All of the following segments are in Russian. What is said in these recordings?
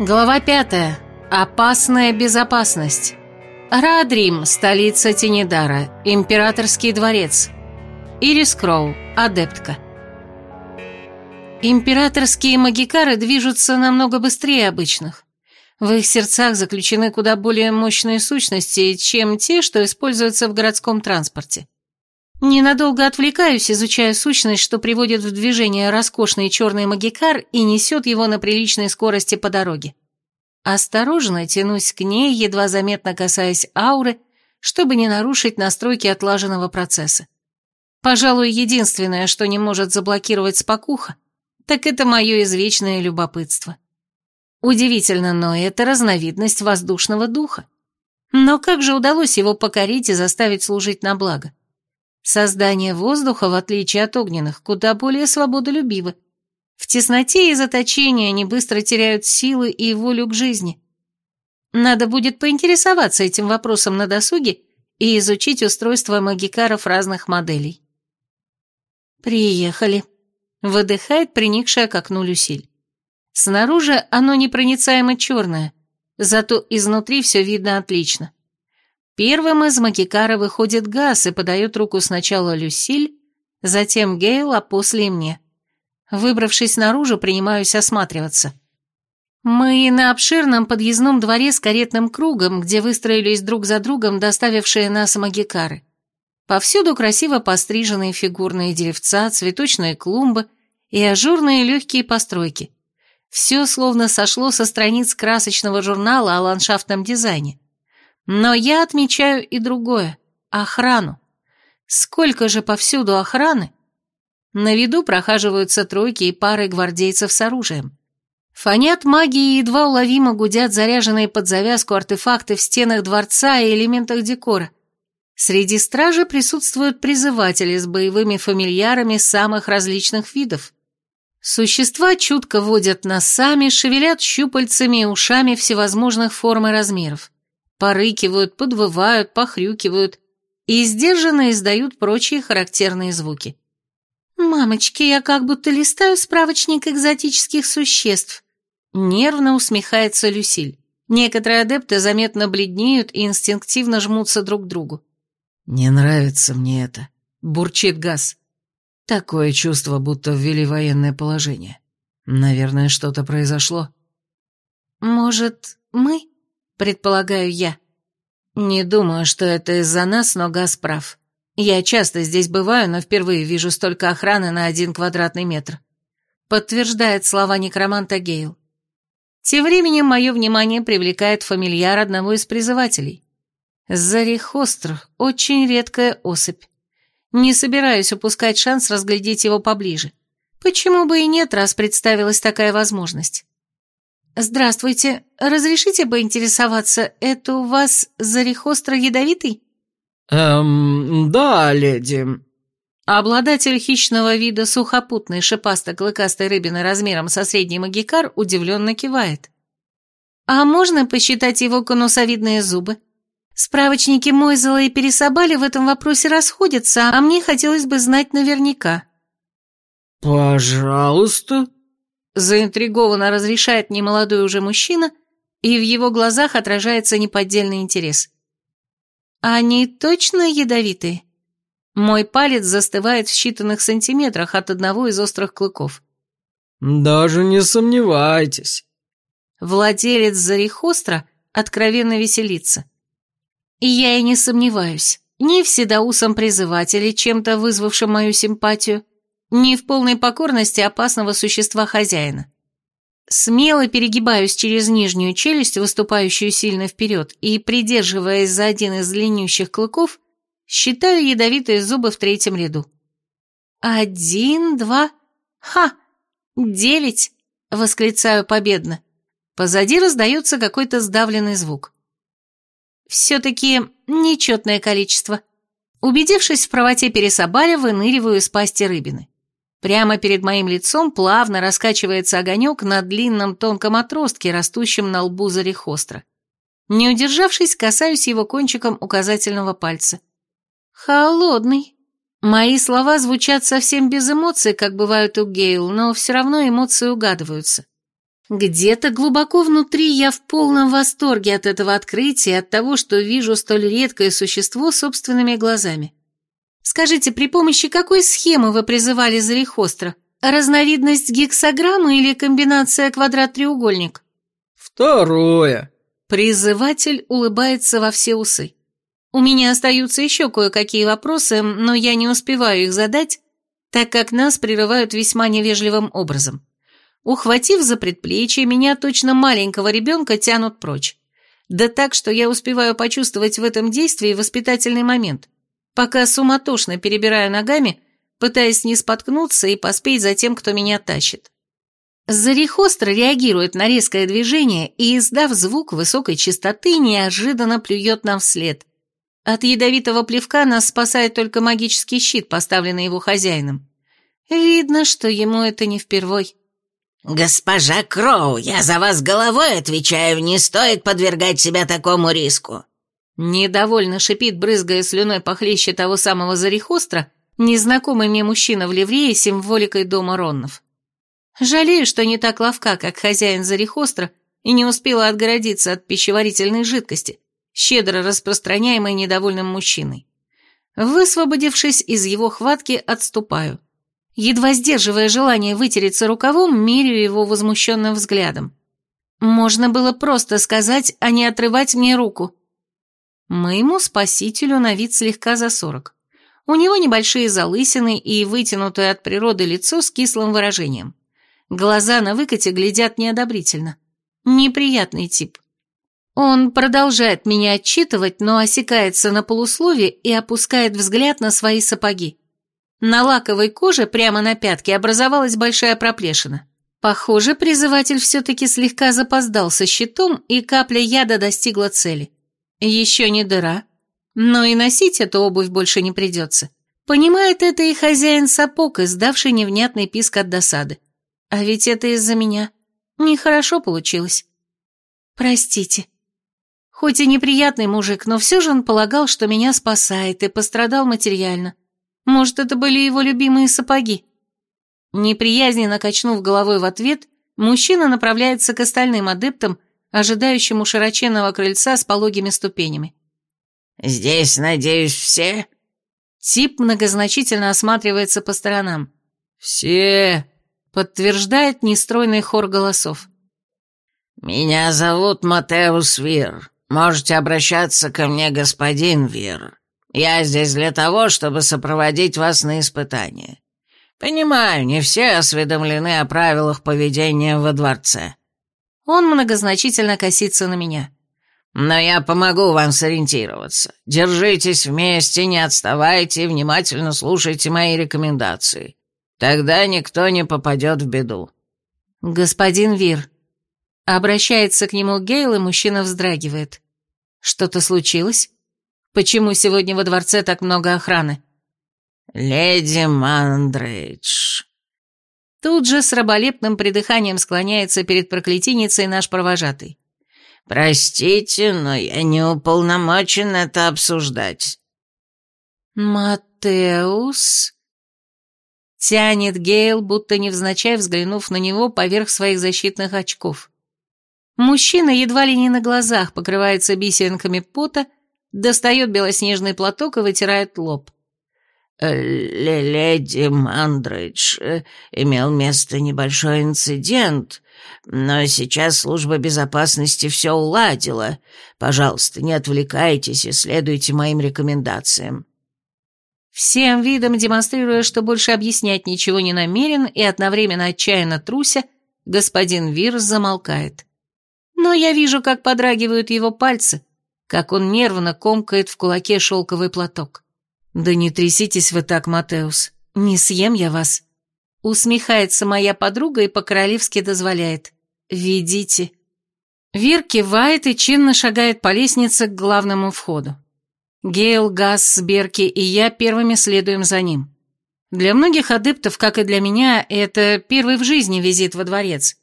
Глава пятая. Опасная безопасность. Раадрим, столица Тенедара, императорский дворец. Ирис Кроу, адептка. Императорские магикары движутся намного быстрее обычных. В их сердцах заключены куда более мощные сущности, чем те, что используются в городском транспорте. Ненадолго отвлекаюсь, изучая сущность, что приводит в движение роскошный черный магикар и несет его на приличной скорости по дороге. Осторожно тянусь к ней, едва заметно касаясь ауры, чтобы не нарушить настройки отлаженного процесса. Пожалуй, единственное, что не может заблокировать спокуха, так это мое извечное любопытство. Удивительно, но это разновидность воздушного духа. Но как же удалось его покорить и заставить служить на благо? Создание воздуха, в отличие от огненных, куда более свободолюбиво. В тесноте и заточении они быстро теряют силы и волю к жизни. Надо будет поинтересоваться этим вопросом на досуге и изучить устройство магикаров разных моделей. «Приехали», — выдыхает приникшая к окну Люсиль. Снаружи оно непроницаемо черное, зато изнутри все видно отлично. Первым из Макикара выходит Газ и подает руку сначала Люсиль, затем Гейл, а после и мне. Выбравшись наружу, принимаюсь осматриваться. Мы на обширном подъездном дворе с каретным кругом, где выстроились друг за другом доставившие нас магикары. Повсюду красиво постриженные фигурные деревца, цветочные клумбы и ажурные легкие постройки. Все словно сошло со страниц красочного журнала о ландшафтном дизайне. Но я отмечаю и другое – охрану. Сколько же повсюду охраны? На виду прохаживаются тройки и пары гвардейцев с оружием. Фонят магии едва уловимо гудят заряженные под завязку артефакты в стенах дворца и элементах декора. Среди стражи присутствуют призыватели с боевыми фамильярами самых различных видов. Существа чутко водят носами, шевелят щупальцами и ушами всевозможных форм и размеров порыкивают, подвывают, похрюкивают и сдержанно издают прочие характерные звуки. «Мамочки, я как будто листаю справочник экзотических существ», нервно усмехается Люсиль. Некоторые адепты заметно бледнеют и инстинктивно жмутся друг к другу. «Не нравится мне это», — бурчит Газ. «Такое чувство, будто ввели военное положение. Наверное, что-то произошло». «Может, мы?» Предполагаю я. Не думаю, что это из-за нас, но Газ прав. Я часто здесь бываю, но впервые вижу столько охраны на один квадратный метр. Подтверждает слова некроманта Гейл. Тем временем мое внимание привлекает фамильяр одного из призывателей. Зарихостр – очень редкая особь. Не собираюсь упускать шанс разглядеть его поближе. Почему бы и нет, раз представилась такая возможность. «Здравствуйте. Разрешите поинтересоваться, это у вас зарихостро ядовитый?» «Эм, да, леди». Обладатель хищного вида сухопутной шипасто-клыкастой рыбины размером со средний магикар удивленно кивает. «А можно посчитать его конусовидные зубы? Справочники Мойзела и Пересобали в этом вопросе расходятся, а мне хотелось бы знать наверняка». «Пожалуйста», Заинтригованно разрешает немолодой уже мужчина, и в его глазах отражается неподдельный интерес. «Они точно ядовитые?» Мой палец застывает в считанных сантиметрах от одного из острых клыков. «Даже не сомневайтесь». Владелец Зарихостра откровенно веселится. И я и не сомневаюсь, ни в седоусом призывателе, чем-то вызвавшем мою симпатию, не в полной покорности опасного существа хозяина. Смело перегибаюсь через нижнюю челюсть, выступающую сильно вперед, и, придерживаясь за один из длиннющих клыков, считаю ядовитые зубы в третьем ряду. «Один, два... Ха! Девять!» — восклицаю победно. Позади раздается какой-то сдавленный звук. Все-таки нечетное количество. Убедившись в правоте пересобаля, выныриваю из пасти рыбины. Прямо перед моим лицом плавно раскачивается огонек на длинном тонком отростке, растущем на лбу зарехостра. Не удержавшись, касаюсь его кончиком указательного пальца. «Холодный». Мои слова звучат совсем без эмоций, как бывают у Гейл, но все равно эмоции угадываются. Где-то глубоко внутри я в полном восторге от этого открытия, от того, что вижу столь редкое существо собственными глазами. Скажите, при помощи какой схемы вы призывали Зарихостра? Разновидность гексограммы или комбинация квадрат-треугольник? Второе. Призыватель улыбается во все усы. У меня остаются еще кое-какие вопросы, но я не успеваю их задать, так как нас прерывают весьма невежливым образом. Ухватив за предплечье, меня точно маленького ребенка тянут прочь. Да так, что я успеваю почувствовать в этом действии воспитательный момент, пока суматошно перебираю ногами, пытаясь не споткнуться и поспеть за тем, кто меня тащит. Зарихостро реагирует на резкое движение и, издав звук высокой частоты, неожиданно плюет нам вслед. От ядовитого плевка нас спасает только магический щит, поставленный его хозяином. Видно, что ему это не впервой. «Госпожа Кроу, я за вас головой отвечаю, не стоит подвергать себя такому риску». Недовольно шипит, брызгая слюной похлеще того самого Зарихостра, незнакомый мне мужчина в ливрее с символикой дома Роннов. Жалею, что не так ловка, как хозяин Зарихостра, и не успела отгородиться от пищеварительной жидкости, щедро распространяемой недовольным мужчиной. Высвободившись из его хватки, отступаю – Едва сдерживая желание вытереться рукавом, меряю его возмущенным взглядом. Можно было просто сказать, а не отрывать мне руку. Моему спасителю на вид слегка за сорок. У него небольшие залысины и вытянутое от природы лицо с кислым выражением. Глаза на выкате глядят неодобрительно. Неприятный тип. Он продолжает меня отчитывать, но осекается на полуслове и опускает взгляд на свои сапоги. На лаковой коже прямо на пятке образовалась большая проплешина. Похоже, призыватель все-таки слегка запоздал со щитом, и капля яда достигла цели. Еще не дыра, но и носить эту обувь больше не придется. Понимает это и хозяин сапог, издавший невнятный писк от досады. А ведь это из-за меня. Нехорошо получилось. Простите. Хоть и неприятный мужик, но все же он полагал, что меня спасает и пострадал материально. Может, это были его любимые сапоги? Неприязненно качнув головой в ответ, мужчина направляется к остальным адептам, ожидающим у широченного крыльца с пологими ступенями. «Здесь, надеюсь, все?» Тип многозначительно осматривается по сторонам. «Все!» — подтверждает нестройный хор голосов. «Меня зовут Матеус Вир. Можете обращаться ко мне, господин Вир. Я здесь для того, чтобы сопроводить вас на испытание. Понимаю, не все осведомлены о правилах поведения во дворце». Он многозначительно косится на меня. «Но я помогу вам сориентироваться. Держитесь вместе, не отставайте и внимательно слушайте мои рекомендации. Тогда никто не попадет в беду». «Господин Вир». Обращается к нему Гейл, и мужчина вздрагивает. «Что-то случилось?» Почему сегодня во дворце так много охраны?» «Леди Мандрейдж». Тут же с раболепным придыханием склоняется перед проклятийницей наш провожатый. «Простите, но я не уполномочен это обсуждать». «Матеус?» Тянет Гейл, будто невзначай взглянув на него поверх своих защитных очков. Мужчина едва ли не на глазах покрывается бисеринками пота, достает белоснежный платок и вытирает лоб. «Леди Мандридж, э, имел место небольшой инцидент, но сейчас служба безопасности все уладила. Пожалуйста, не отвлекайтесь и следуйте моим рекомендациям». Всем видом демонстрируя, что больше объяснять ничего не намерен и одновременно отчаянно труся, господин Вирс замолкает. Но я вижу, как подрагивают его пальцы, как он нервно комкает в кулаке шелковый платок. «Да не тряситесь вы так, Матеус, не съем я вас». Усмехается моя подруга и по-королевски дозволяет. «Ведите». Вир кивает и чинно шагает по лестнице к главному входу. Гейл, Газ, Берки и я первыми следуем за ним. Для многих адептов, как и для меня, это первый в жизни визит во дворец.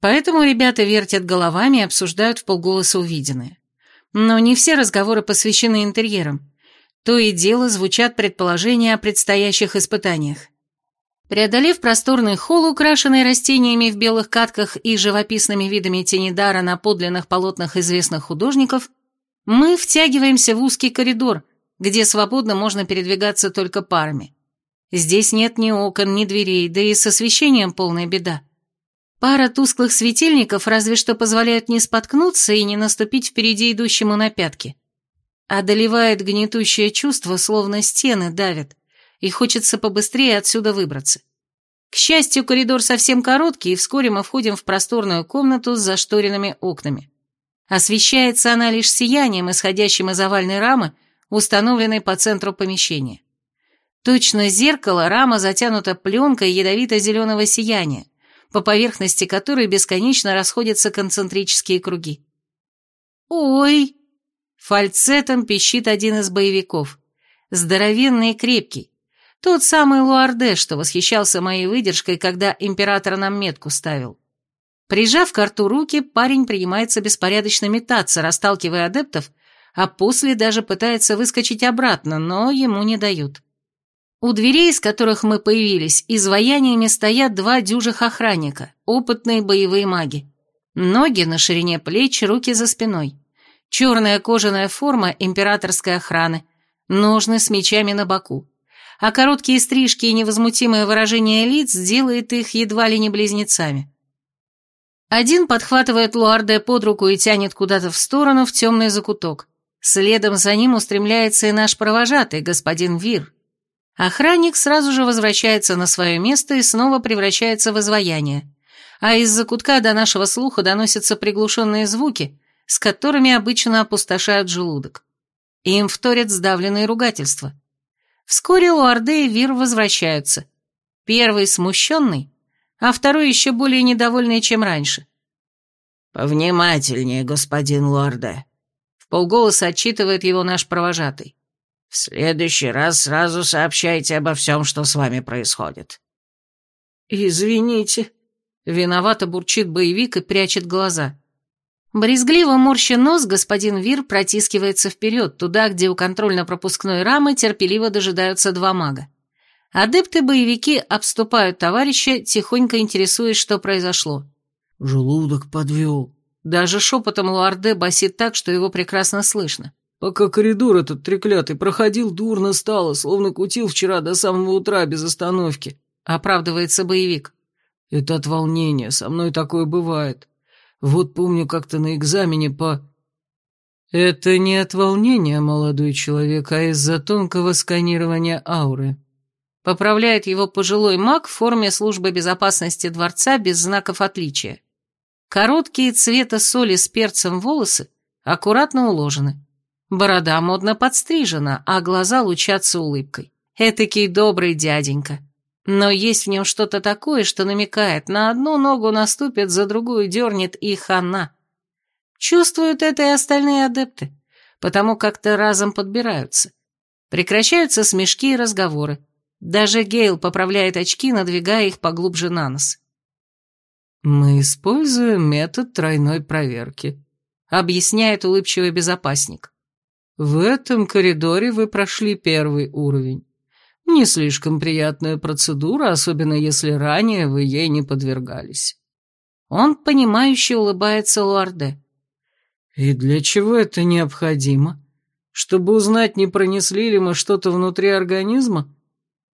Поэтому ребята вертят головами и обсуждают в полголоса увиденное. Но не все разговоры посвящены интерьерам. То и дело звучат предположения о предстоящих испытаниях. Преодолев просторный холл, украшенный растениями в белых катках и живописными видами Тенидара на подлинных полотнах известных художников, мы втягиваемся в узкий коридор, где свободно можно передвигаться только парами. Здесь нет ни окон, ни дверей, да и с освещением полная беда. Пара тусклых светильников разве что позволяют не споткнуться и не наступить впереди идущему на пятки. Одолевает гнетущее чувство, словно стены давят, и хочется побыстрее отсюда выбраться. К счастью, коридор совсем короткий, и вскоре мы входим в просторную комнату с зашторенными окнами. Освещается она лишь сиянием, исходящим из овальной рамы, установленной по центру помещения. Точно зеркало, рама затянута пленкой ядовито-зеленого сияния, по поверхности которой бесконечно расходятся концентрические круги. «Ой!» — фальцетом пищит один из боевиков. Здоровенный и крепкий. Тот самый Луарде, что восхищался моей выдержкой, когда император нам метку ставил. Прижав к рту руки, парень принимается беспорядочно метаться, расталкивая адептов, а после даже пытается выскочить обратно, но ему не дают. У дверей, из которых мы появились, изваяниями стоят два дюжих охранника, опытные боевые маги. Ноги на ширине плеч, руки за спиной. Черная кожаная форма императорской охраны, ножны с мечами на боку. А короткие стрижки и невозмутимое выражение лиц делает их едва ли не близнецами. Один подхватывает Луарде под руку и тянет куда-то в сторону в темный закуток. Следом за ним устремляется и наш провожатый, господин Вир, Охранник сразу же возвращается на свое место и снова превращается в изваяние, а из-за кутка до нашего слуха доносятся приглушенные звуки, с которыми обычно опустошают желудок. Им вторят сдавленные ругательства. Вскоре Луарде и Вир возвращаются. Первый смущенный, а второй еще более недовольный, чем раньше. «Повнимательнее, господин Луарде», — в полголоса отчитывает его наш провожатый. В следующий раз сразу сообщайте обо всем, что с вами происходит». «Извините», — виновато бурчит боевик и прячет глаза. Брезгливо морща нос, господин Вир протискивается вперед, туда, где у контрольно-пропускной рамы терпеливо дожидаются два мага. Адепты-боевики обступают товарища, тихонько интересуясь, что произошло. «Желудок подвел». Даже шепотом Луарде басит так, что его прекрасно слышно. Пока коридор этот треклятый проходил, дурно стало, словно кутил вчера до самого утра без остановки. Оправдывается боевик. Это от волнения, со мной такое бывает. Вот помню как-то на экзамене по... Это не от волнения, молодой человек, а из-за тонкого сканирования ауры. Поправляет его пожилой маг в форме службы безопасности дворца без знаков отличия. Короткие цвета соли с перцем волосы аккуратно уложены. Борода модно подстрижена, а глаза лучатся улыбкой. Этакий добрый дяденька. Но есть в нем что-то такое, что намекает, на одну ногу наступит, за другую дернет и хана. Чувствуют это и остальные адепты, потому как-то разом подбираются. Прекращаются смешки и разговоры. Даже Гейл поправляет очки, надвигая их поглубже на нос. «Мы используем метод тройной проверки», — объясняет улыбчивый безопасник. В этом коридоре вы прошли первый уровень. Не слишком приятная процедура, особенно если ранее вы ей не подвергались. Он, понимающе улыбается Луарде. И для чего это необходимо? Чтобы узнать, не пронесли ли мы что-то внутри организма?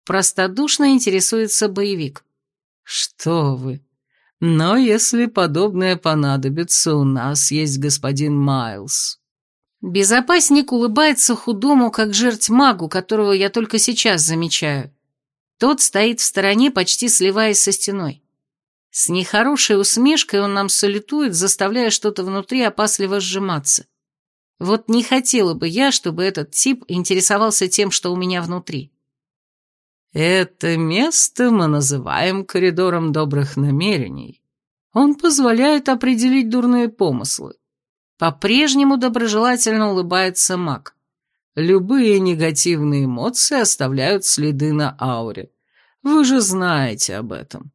Простодушно интересуется боевик. Что вы? Но если подобное понадобится, у нас есть господин Майлз. Безопасник улыбается худому, как жерть магу, которого я только сейчас замечаю. Тот стоит в стороне, почти сливаясь со стеной. С нехорошей усмешкой он нам салютует, заставляя что-то внутри опасливо сжиматься. Вот не хотела бы я, чтобы этот тип интересовался тем, что у меня внутри. Это место мы называем коридором добрых намерений. Он позволяет определить дурные помыслы. По-прежнему доброжелательно улыбается маг. Любые негативные эмоции оставляют следы на ауре. Вы же знаете об этом.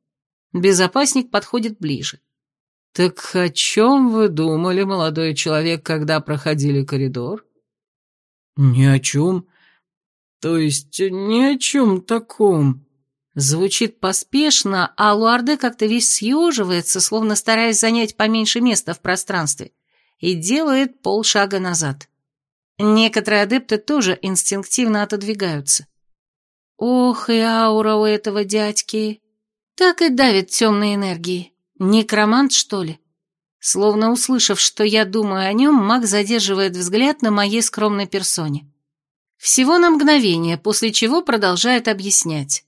Безопасник подходит ближе. Так о чем вы думали, молодой человек, когда проходили коридор? Ни о чем. То есть ни о чем таком. Звучит поспешно, а Луарде как-то весь съеживается, словно стараясь занять поменьше места в пространстве, и делает полшага назад. Некоторые адепты тоже инстинктивно отодвигаются. Ох, и аура у этого дядьки. Так и давит темной энергией. Некромант, что ли? Словно услышав, что я думаю о нем, маг задерживает взгляд на моей скромной персоне. Всего на мгновение, после чего продолжает объяснять.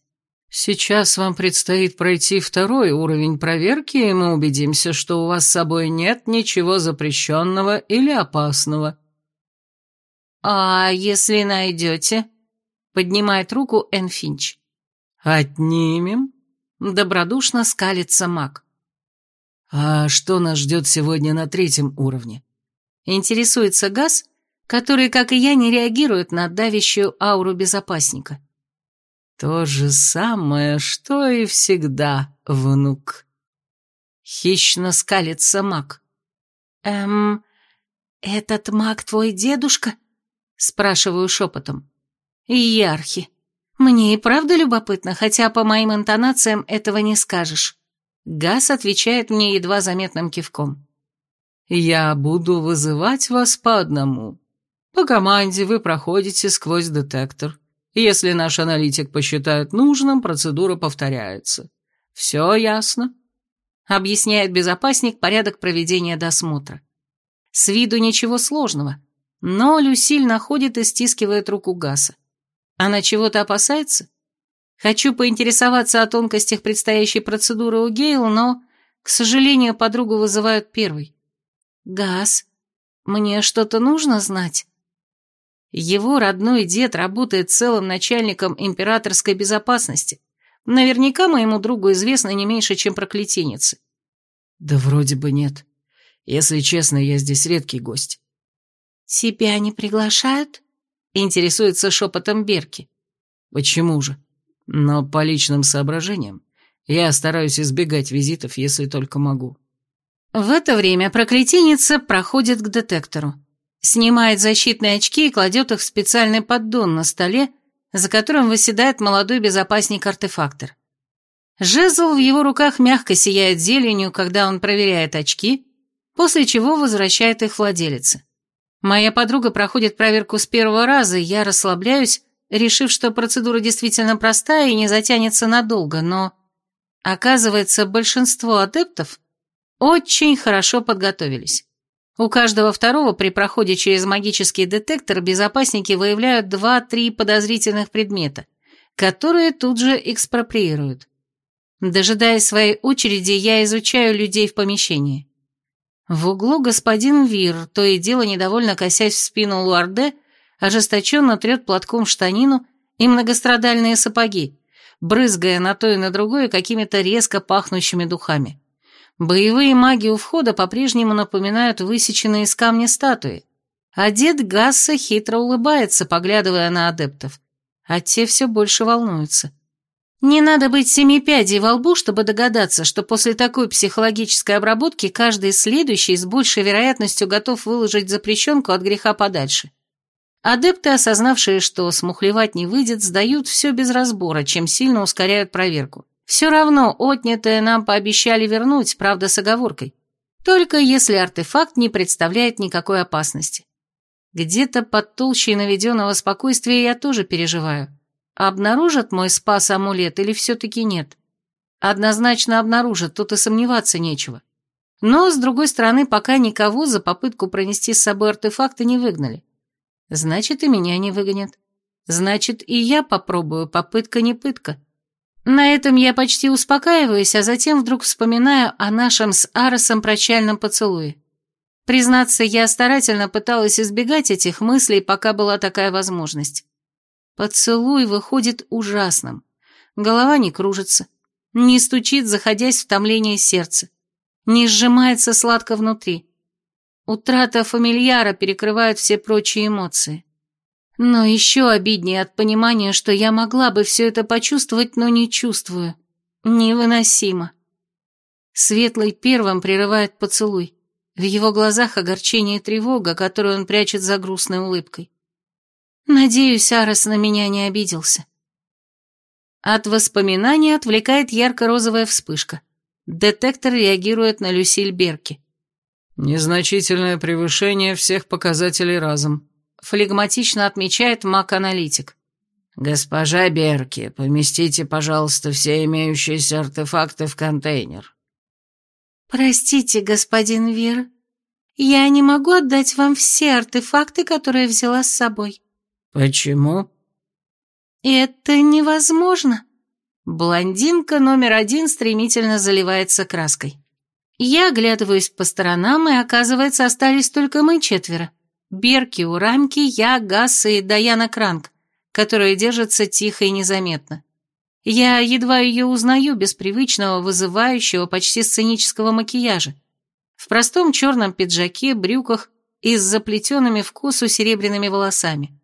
Сейчас вам предстоит пройти второй уровень проверки, и мы убедимся, что у вас с собой нет ничего запрещенного или опасного. «А если найдете?» — поднимает руку Энн Финч. «Отнимем?» — добродушно скалится маг. «А что нас ждет сегодня на третьем уровне?» Интересуется Газ, который, как и я, не реагирует на давящую ауру безопасника. То же самое, что и всегда, внук. Хищно скалится маг. Эм, этот маг твой дедушка? Спрашиваю шепотом. Ярхи. Мне и правда любопытно, хотя по моим интонациям этого не скажешь. Газ отвечает мне едва заметным кивком. «Я буду вызывать вас по одному. По команде вы проходите сквозь детектор. Если наш аналитик посчитает нужным, процедура повторяется. Все ясно?» Объясняет безопасник порядок проведения досмотра. С виду ничего сложного, но Люсиль находит и стискивает руку Гаса. Она чего-то опасается? Хочу поинтересоваться о тонкостях предстоящей процедуры у Гейл, но, к сожалению, подругу вызывают первой. Газ, мне что-то нужно знать? Его родной дед работает целым начальником императорской безопасности. Наверняка моему другу известно не меньше, чем проклятийницы. Да вроде бы нет. Если честно, я здесь редкий гость. Тебя не приглашают? Интересуется шепотом Берки. Почему же? Но по личным соображениям я стараюсь избегать визитов, если только могу. В это время проклятийница проходит к детектору снимает защитные очки и кладет их в специальный поддон на столе, за которым выседает молодой безопасник-артефактор. Жезл в его руках мягко сияет зеленью, когда он проверяет очки, после чего возвращает их владелице. Моя подруга проходит проверку с первого раза, и я расслабляюсь, решив, что процедура действительно простая и не затянется надолго, но... Оказывается, большинство адептов очень хорошо подготовились. У каждого второго при проходе через магический детектор безопасники выявляют два-три подозрительных предмета, которые тут же экспроприируют. Дожидаясь своей очереди, я изучаю людей в помещении. В углу господин Вир, то и дело недовольно косясь в спину Луарде, ожесточенно трет платком штанину и многострадальные сапоги, брызгая на то и на другое какими-то резко пахнущими духами. Боевые маги у входа по-прежнему напоминают высеченные из камня статуи, а дед Гасса хитро улыбается, поглядывая на адептов, а те все больше волнуются. Не надо быть семи пядей во лбу, чтобы догадаться, что после такой психологической обработки каждый следующий с большей вероятностью готов выложить запрещенку от греха подальше. Адепты, осознавшие, что смухлевать не выйдет, сдают все без разбора, чем сильно ускоряют проверку. Все равно отнятое нам пообещали вернуть, правда, с оговоркой. Только если артефакт не представляет никакой опасности. Где-то под толщей наведенного спокойствия я тоже переживаю. Обнаружат мой спас-амулет или все-таки нет? Однозначно обнаружат, тут и сомневаться нечего. Но, с другой стороны, пока никого за попытку пронести с собой артефакты не выгнали. Значит, и меня не выгонят. Значит, и я попробую, попытка не пытка. На этом я почти успокаиваюсь, а затем вдруг вспоминаю о нашем с Аросом прощальном поцелуе. Признаться, я старательно пыталась избегать этих мыслей, пока была такая возможность. Поцелуй выходит ужасным. Голова не кружится, не стучит, заходясь в томление сердца, не сжимается сладко внутри. Утрата фамильяра перекрывает все прочие эмоции. Но еще обиднее от понимания, что я могла бы все это почувствовать, но не чувствую. Невыносимо. Светлый первым прерывает поцелуй. В его глазах огорчение и тревога, которую он прячет за грустной улыбкой. Надеюсь, Арес на меня не обиделся. От воспоминаний отвлекает ярко-розовая вспышка. Детектор реагирует на Люсиль Берки. «Незначительное превышение всех показателей разом», — флегматично отмечает маг-аналитик. «Госпожа Берки, поместите, пожалуйста, все имеющиеся артефакты в контейнер». «Простите, господин Вир, я не могу отдать вам все артефакты, которые взяла с собой». «Почему?» «Это невозможно». Блондинка номер один стремительно заливается краской. Я оглядываюсь по сторонам, и, оказывается, остались только мы четверо. Берки, Урамки, я, Гасса и Даяна Кранк, которая держится тихо и незаметно. Я едва ее узнаю без привычного, вызывающего, почти сценического макияжа. В простом черном пиджаке, брюках и с заплетенными в косу серебряными волосами.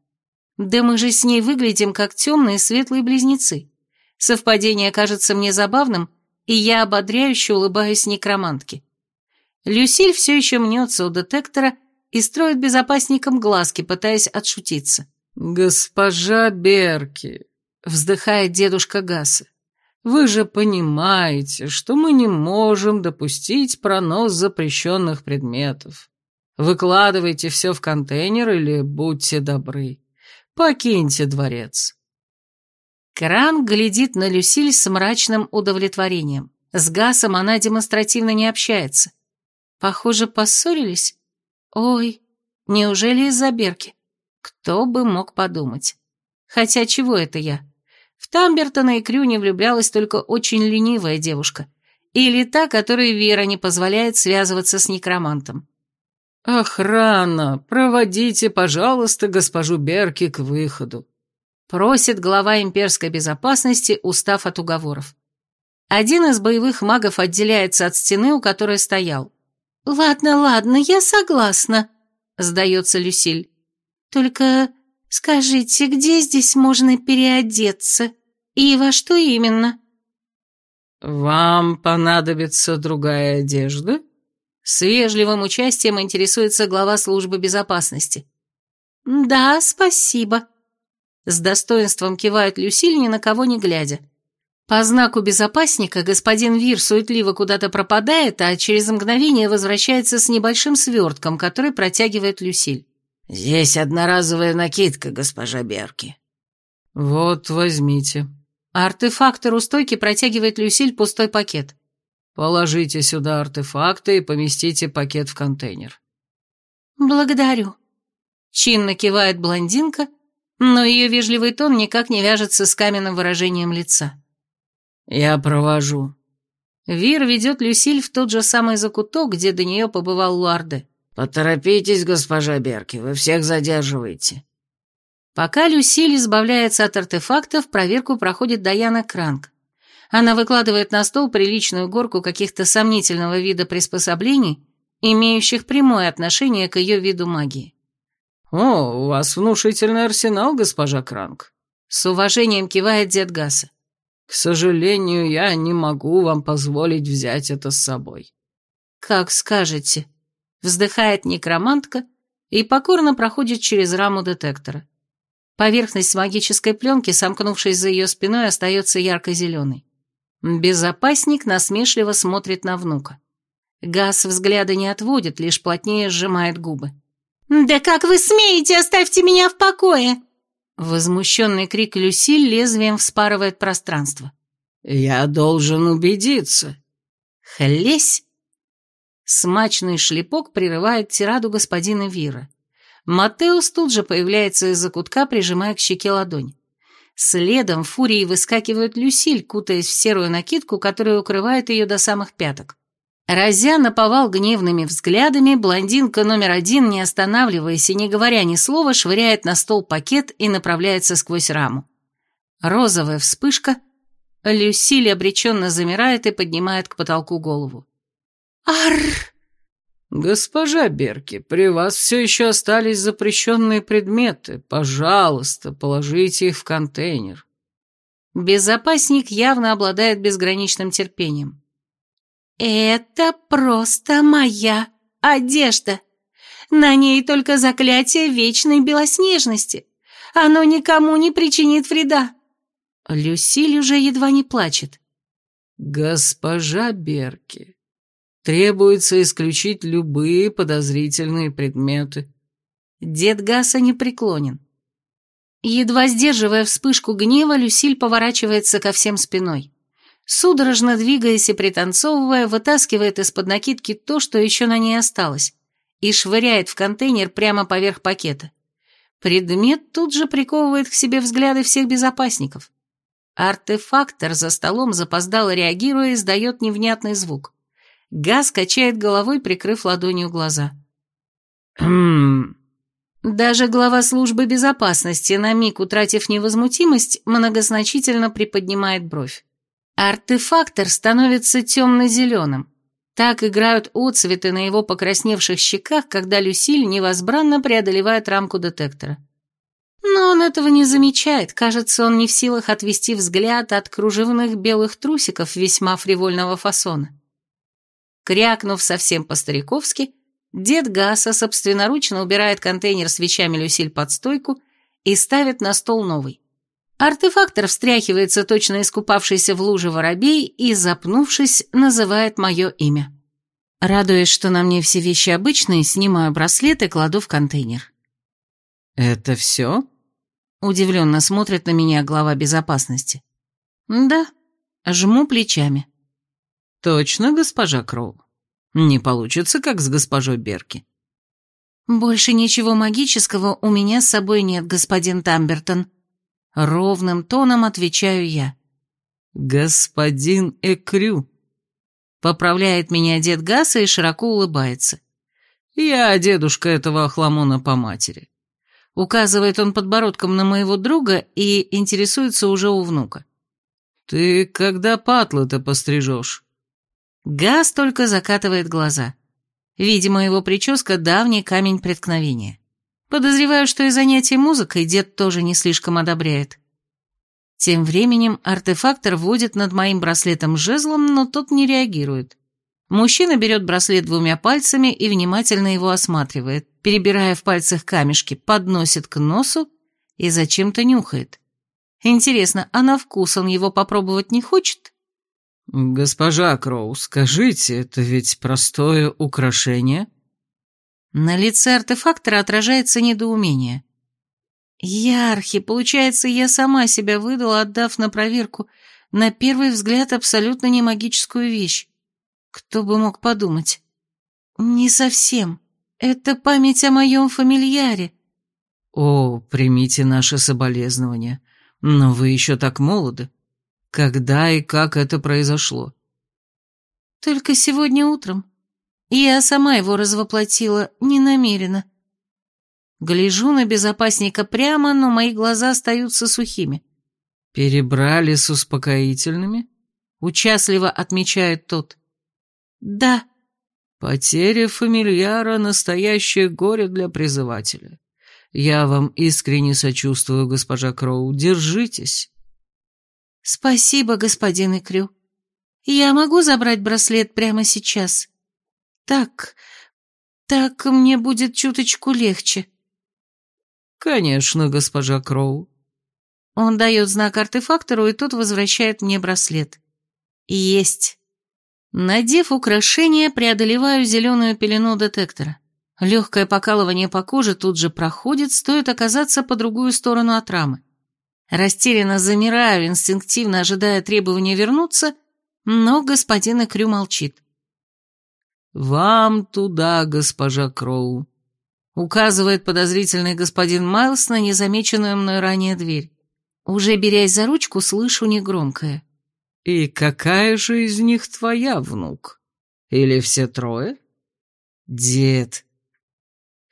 Да мы же с ней выглядим, как темные светлые близнецы. Совпадение кажется мне забавным, и я ободряюще улыбаюсь некромантке. Люсиль все еще мнется у детектора и строит безопасникам глазки, пытаясь отшутиться. «Госпожа Берки», — вздыхает дедушка Гассы, — «вы же понимаете, что мы не можем допустить пронос запрещенных предметов. Выкладывайте все в контейнер или будьте добры. Покиньте дворец». Кран глядит на Люсиль с мрачным удовлетворением. С Гасом она демонстративно не общается. Похоже, поссорились? Ой, неужели из-за Берки? Кто бы мог подумать. Хотя чего это я? В Тамбертона и Крю не влюблялась только очень ленивая девушка. Или та, которой Вера не позволяет связываться с некромантом. «Охрана, проводите, пожалуйста, госпожу Берки к выходу», просит глава имперской безопасности, устав от уговоров. Один из боевых магов отделяется от стены, у которой стоял. «Ладно, ладно, я согласна», — сдается Люсиль. «Только скажите, где здесь можно переодеться? И во что именно?» «Вам понадобится другая одежда?» С вежливым участием интересуется глава службы безопасности. «Да, спасибо». С достоинством кивает Люсиль, ни на кого не глядя. По знаку безопасника господин Вир суетливо куда-то пропадает, а через мгновение возвращается с небольшим свертком, который протягивает Люсиль. «Здесь одноразовая накидка, госпожа Берки». «Вот, возьмите». Артефактор у стойки протягивает Люсиль пустой пакет. Положите сюда артефакты и поместите пакет в контейнер. Благодарю. Чинно кивает блондинка, но ее вежливый тон никак не вяжется с каменным выражением лица. Я провожу. Вир ведет Люсиль в тот же самый закуток, где до нее побывал Луарде. «Поторопитесь, госпожа Берки, вы всех задерживаете». Пока Люсиль избавляется от артефактов, проверку проходит Даяна Кранк. Она выкладывает на стол приличную горку каких-то сомнительного вида приспособлений, имеющих прямое отношение к ее виду магии. «О, у вас внушительный арсенал, госпожа Кранк», — с уважением кивает дед Гасса. «К сожалению, я не могу вам позволить взять это с собой». «Как скажете», — вздыхает некромантка и покорно проходит через раму детектора. Поверхность магической пленки, сомкнувшись за ее спиной, остается ярко-зеленой. Безопасник насмешливо смотрит на внука. Газ взгляда не отводит, лишь плотнее сжимает губы. «Да как вы смеете? Оставьте меня в покое!» Возмущенный крик Люсиль лезвием вспарывает пространство. «Я должен убедиться». «Хлесь!» Смачный шлепок прерывает тираду господина Вира. Матеус тут же появляется из-за кутка, прижимая к щеке ладонь. Следом фурии выскакивают Люсиль, кутаясь в серую накидку, которая укрывает ее до самых пяток. Разя наповал гневными взглядами, блондинка номер один, не останавливаясь и не говоря ни слова, швыряет на стол пакет и направляется сквозь раму. Розовая вспышка. Люсиль обреченно замирает и поднимает к потолку голову. «Арр!» «Госпожа Берки, при вас все еще остались запрещенные предметы. Пожалуйста, положите их в контейнер». Безопасник явно обладает безграничным терпением. «Это просто моя одежда. На ней только заклятие вечной белоснежности. Оно никому не причинит вреда». Люсиль уже едва не плачет. «Госпожа Берки, требуется исключить любые подозрительные предметы». Дед Гаса не преклонен. Едва сдерживая вспышку гнева, Люсиль поворачивается ко всем спиной. Судорожно двигаясь и пританцовывая, вытаскивает из-под накидки то, что еще на ней осталось, и швыряет в контейнер прямо поверх пакета. Предмет тут же приковывает к себе взгляды всех безопасников. Артефактор за столом запоздало реагируя, издает невнятный звук. Газ качает головой, прикрыв ладонью глаза. «Хм...» Даже глава службы безопасности, на миг утратив невозмутимость, многозначительно приподнимает бровь. Артефактор становится темно-зеленым. Так играют отцветы на его покрасневших щеках, когда Люсиль невозбранно преодолевает рамку детектора. Но он этого не замечает, кажется, он не в силах отвести взгляд от кружевных белых трусиков весьма фривольного фасона. Крякнув совсем по-стариковски, дед Гаса собственноручно убирает контейнер с вещами Люсиль под стойку и ставит на стол новый. Артефактор встряхивается, точно искупавшийся в луже воробей, и, запнувшись, называет мое имя. Радуясь, что на мне все вещи обычные, снимаю браслет и кладу в контейнер. «Это все?» Удивленно смотрит на меня глава безопасности. «Да». Жму плечами. «Точно, госпожа Кроу? Не получится, как с госпожой Берки». «Больше ничего магического у меня с собой нет, господин Тамбертон», Ровным тоном отвечаю я. «Господин Экрю», — поправляет меня дед Гаса и широко улыбается. «Я дедушка этого охламона по матери». Указывает он подбородком на моего друга и интересуется уже у внука. «Ты когда патлы-то пострижешь?» Газ только закатывает глаза. Видимо, его прическа — давний камень преткновения. Подозреваю, что и занятие музыкой дед тоже не слишком одобряет. Тем временем артефактор водит над моим браслетом жезлом, но тот не реагирует. Мужчина берет браслет двумя пальцами и внимательно его осматривает, перебирая в пальцах камешки, подносит к носу и зачем-то нюхает. Интересно, а на вкус он его попробовать не хочет? «Госпожа Кроу, скажите, это ведь простое украшение?» На лице артефактора отражается недоумение. Ярхи, получается, я сама себя выдала, отдав на проверку, на первый взгляд, абсолютно не магическую вещь. Кто бы мог подумать? Не совсем. Это память о моем фамильяре. О, примите наши соболезнования. Но вы еще так молоды. Когда и как это произошло? Только сегодня утром. Я сама его развоплотила, не намеренно. Гляжу на безопасника прямо, но мои глаза остаются сухими. «Перебрали с успокоительными?» — участливо отмечает тот. «Да». «Потеря фамильяра — настоящее горе для призывателя. Я вам искренне сочувствую, госпожа Кроу. Держитесь». «Спасибо, господин Икрю. Я могу забрать браслет прямо сейчас?» Так, так мне будет чуточку легче. Конечно, госпожа Кроу. Он дает знак артефактору, и тот возвращает мне браслет. Есть. Надев украшение, преодолеваю зеленую пелену детектора. Легкое покалывание по коже тут же проходит, стоит оказаться по другую сторону от рамы. Растерянно замираю, инстинктивно ожидая требования вернуться, но господин Экрю молчит. «Вам туда, госпожа Кроу», — указывает подозрительный господин Майлз на незамеченную мной ранее дверь. Уже берясь за ручку, слышу негромкое. «И какая же из них твоя, внук? Или все трое?» «Дед,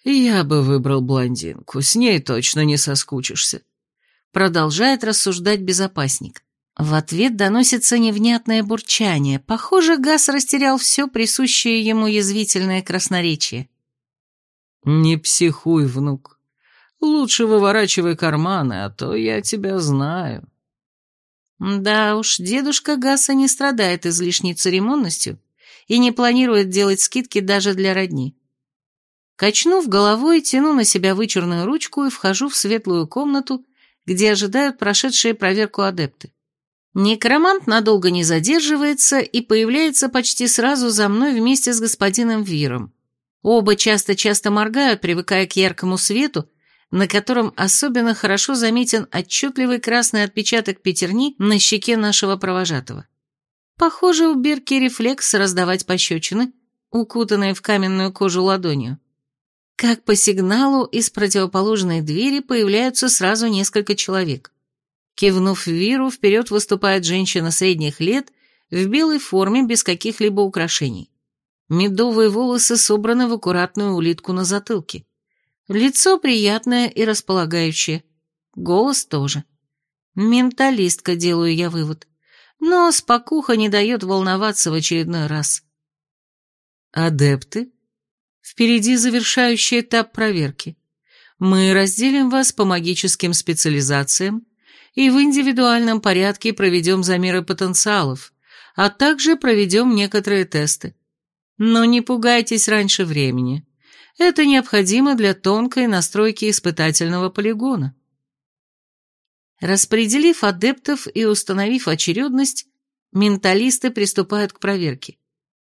я бы выбрал блондинку, с ней точно не соскучишься», — продолжает рассуждать безопасник. В ответ доносится невнятное бурчание. Похоже, Газ растерял все присущее ему язвительное красноречие. «Не психуй, внук. Лучше выворачивай карманы, а то я тебя знаю». Да уж, дедушка Гаса не страдает излишней церемонностью и не планирует делать скидки даже для родни. Качнув головой, тяну на себя вычурную ручку и вхожу в светлую комнату, где ожидают прошедшие проверку адепты. Некромант надолго не задерживается и появляется почти сразу за мной вместе с господином Виром. Оба часто-часто моргают, привыкая к яркому свету, на котором особенно хорошо заметен отчетливый красный отпечаток пятерни на щеке нашего провожатого. Похоже, у Бирки рефлекс раздавать пощечины, укутанные в каменную кожу ладонью. Как по сигналу из противоположной двери появляются сразу несколько человек. Кивнув Виру, вперед выступает женщина средних лет в белой форме без каких-либо украшений. Медовые волосы собраны в аккуратную улитку на затылке. Лицо приятное и располагающее. Голос тоже. Менталистка, делаю я вывод. Но спокуха не дает волноваться в очередной раз. Адепты? Впереди завершающий этап проверки. Мы разделим вас по магическим специализациям и в индивидуальном порядке проведем замеры потенциалов, а также проведем некоторые тесты. Но не пугайтесь раньше времени. Это необходимо для тонкой настройки испытательного полигона. Распределив адептов и установив очередность, менталисты приступают к проверке.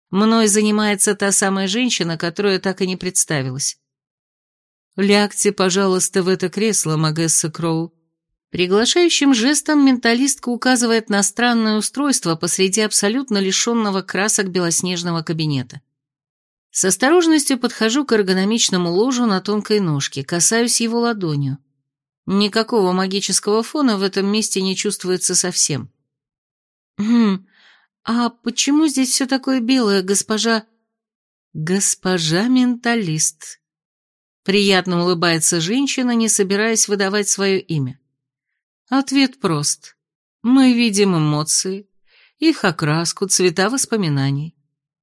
Мной занимается та самая женщина, которая так и не представилась. «Лягте, пожалуйста, в это кресло, Магесса Кроу». Приглашающим жестом менталистка указывает на странное устройство посреди абсолютно лишенного красок белоснежного кабинета. С осторожностью подхожу к эргономичному ложу на тонкой ножке, касаюсь его ладонью. Никакого магического фона в этом месте не чувствуется совсем. «Хм, «А почему здесь все такое белое, госпожа...» «Госпожа-менталист». Приятно улыбается женщина, не собираясь выдавать свое имя. Ответ прост. Мы видим эмоции, их окраску, цвета воспоминаний.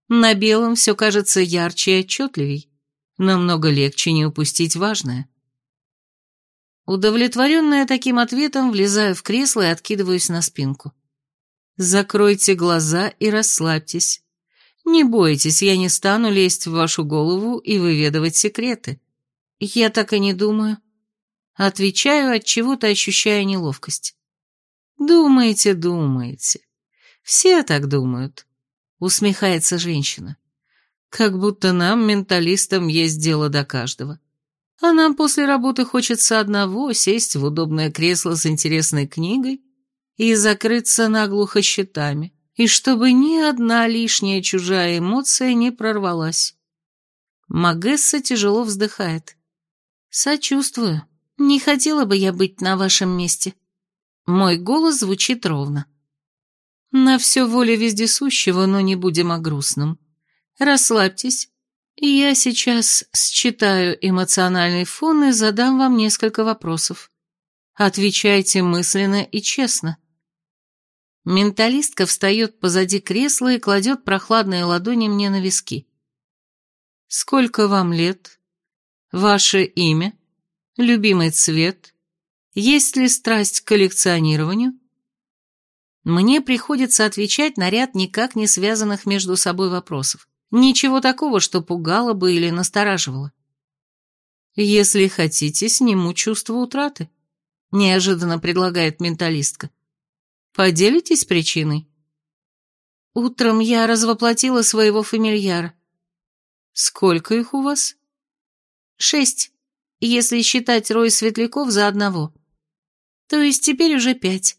На белом все кажется ярче и отчетливей. Намного легче не упустить важное. Удовлетворенная таким ответом, влезаю в кресло и откидываюсь на спинку. Закройте глаза и расслабьтесь. Не бойтесь, я не стану лезть в вашу голову и выведывать секреты. Я так и не думаю. Отвечаю, от чего-то ощущая неловкость. Думаете, думаете. Все так думают. Усмехается женщина. Как будто нам, менталистам, есть дело до каждого. А нам после работы хочется одного сесть в удобное кресло с интересной книгой и закрыться наглухо щитами, и чтобы ни одна лишняя чужая эмоция не прорвалась. Магесса тяжело вздыхает. «Сочувствую. Не хотела бы я быть на вашем месте». Мой голос звучит ровно. «На все воля вездесущего, но не будем о грустном. Расслабьтесь. Я сейчас считаю эмоциональный фон и задам вам несколько вопросов. Отвечайте мысленно и честно. Менталистка встает позади кресла и кладет прохладные ладони мне на виски. «Сколько вам лет? Ваше имя? Любимый цвет? Есть ли страсть к коллекционированию?» Мне приходится отвечать на ряд никак не связанных между собой вопросов. Ничего такого, что пугало бы или настораживало. «Если хотите, сниму чувство утраты», — неожиданно предлагает менталистка. Поделитесь причиной?» «Утром я развоплотила своего фамильяра». «Сколько их у вас?» «Шесть, если считать рой светляков за одного. То есть теперь уже пять».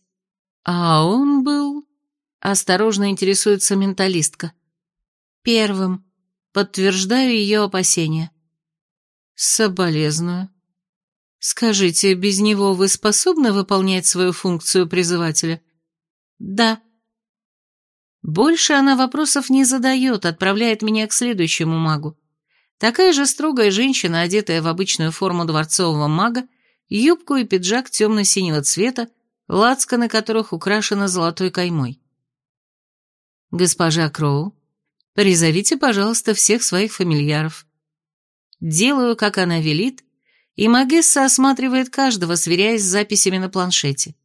«А он был...» — осторожно интересуется менталистка. «Первым. Подтверждаю ее опасения». «Соболезную. Скажите, без него вы способны выполнять свою функцию призывателя?» «Да». Больше она вопросов не задает, отправляет меня к следующему магу. Такая же строгая женщина, одетая в обычную форму дворцового мага, юбку и пиджак темно-синего цвета, лацканы которых украшены золотой каймой. «Госпожа Кроу, призовите, пожалуйста, всех своих фамильяров». Делаю, как она велит, и Магесса осматривает каждого, сверяясь с записями на планшете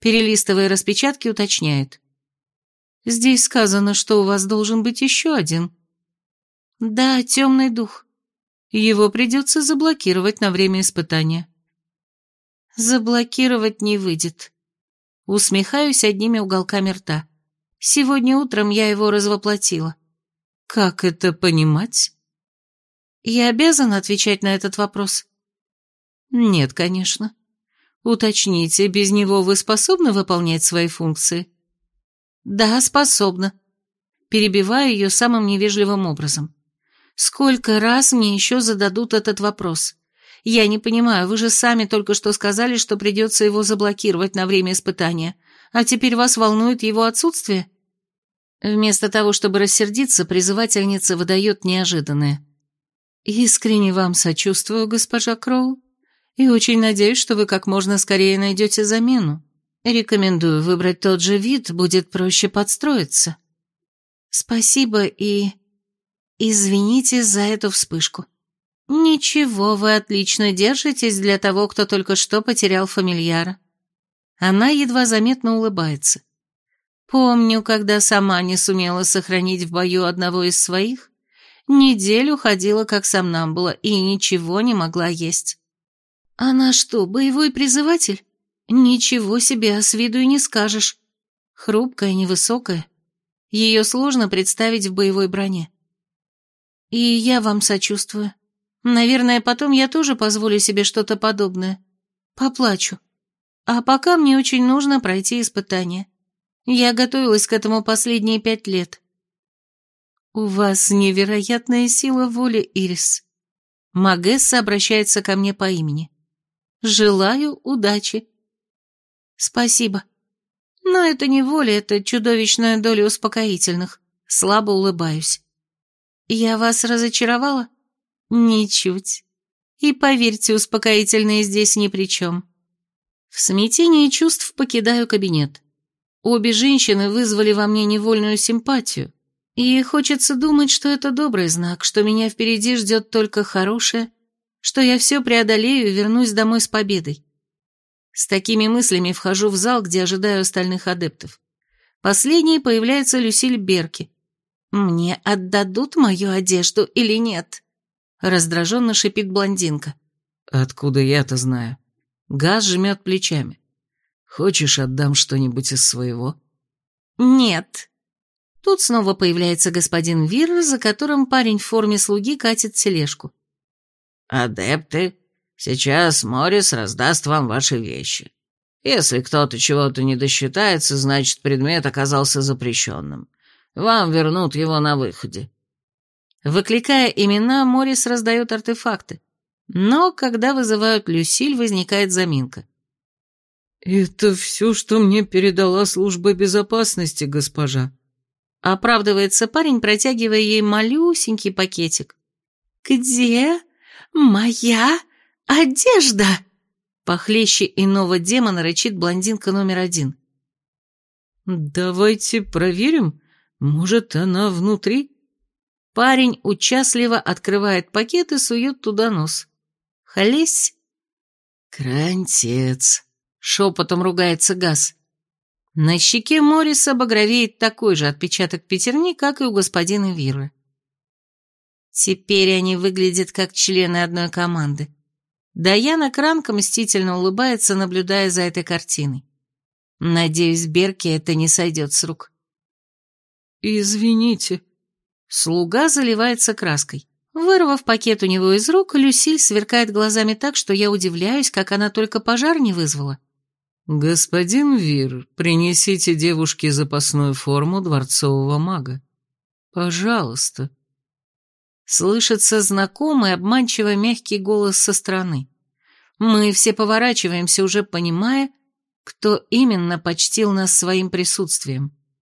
перелистывая распечатки, уточняет. «Здесь сказано, что у вас должен быть еще один». «Да, темный дух. Его придется заблокировать на время испытания». Заблокировать не выйдет. Усмехаюсь одними уголками рта. Сегодня утром я его развоплотила. Как это понимать? Я обязан отвечать на этот вопрос? Нет, конечно. Уточните, без него вы способны выполнять свои функции? Да, способна. Перебиваю ее самым невежливым образом. Сколько раз мне еще зададут этот вопрос? Я не понимаю, вы же сами только что сказали, что придется его заблокировать на время испытания, а теперь вас волнует его отсутствие? Вместо того, чтобы рассердиться, призывательница выдает неожиданное. Искренне вам сочувствую, госпожа Кроу, и очень надеюсь, что вы как можно скорее найдете замену. Рекомендую выбрать тот же вид, будет проще подстроиться. Спасибо и... извините за эту вспышку. «Ничего, вы отлично держитесь для того, кто только что потерял фамильяра». Она едва заметно улыбается. «Помню, когда сама не сумела сохранить в бою одного из своих, неделю ходила как сам нам было и ничего не могла есть». «Она что, боевой призыватель? Ничего себе, а с виду и не скажешь. Хрупкая, невысокая. Ее сложно представить в боевой броне. И я вам сочувствую. Наверное, потом я тоже позволю себе что-то подобное. Поплачу. А пока мне очень нужно пройти испытание. Я готовилась к этому последние пять лет. У вас невероятная сила воли, Ирис. Магесса обращается ко мне по имени. Желаю удачи. Спасибо. Но это не воля, это чудовищная доля успокоительных. Слабо улыбаюсь. Я вас разочаровала? Ничуть. И поверьте, успокоительные здесь ни при чем. В смятении чувств покидаю кабинет. Обе женщины вызвали во мне невольную симпатию, и хочется думать, что это добрый знак, что меня впереди ждет только хорошее, что я все преодолею и вернусь домой с победой. С такими мыслями вхожу в зал, где ожидаю остальных адептов. Последней появляется Люсиль Берки. Мне отдадут мою одежду или нет? Раздраженно шипит блондинка. «Откуда я-то знаю?» Газ жмет плечами. «Хочешь, отдам что-нибудь из своего?» «Нет». Тут снова появляется господин Вирр, за которым парень в форме слуги катит тележку. «Адепты, сейчас Морис раздаст вам ваши вещи. Если кто-то чего-то не досчитается, значит, предмет оказался запрещенным. Вам вернут его на выходе». Выкликая имена, Морис раздает артефакты. Но когда вызывают Люсиль, возникает заминка. «Это все, что мне передала служба безопасности, госпожа», оправдывается парень, протягивая ей малюсенький пакетик. «Где моя одежда?» Похлеще иного демона рычит блондинка номер один. «Давайте проверим. Может, она внутри?» Парень участливо открывает пакет и сует туда нос. Халесь. «Крантец», — шепотом ругается Газ. На щеке Морриса багровеет такой же отпечаток пятерни, как и у господина Виры. Теперь они выглядят как члены одной команды. Даяна Кранка мстительно улыбается, наблюдая за этой картиной. Надеюсь, Берке это не сойдет с рук. «Извините», Слуга заливается краской. Вырвав пакет у него из рук, Люсиль сверкает глазами так, что я удивляюсь, как она только пожар не вызвала. «Господин Вир, принесите девушке запасную форму дворцового мага. Пожалуйста». Слышится знакомый, обманчиво мягкий голос со стороны. Мы все поворачиваемся, уже понимая, кто именно почтил нас своим присутствием.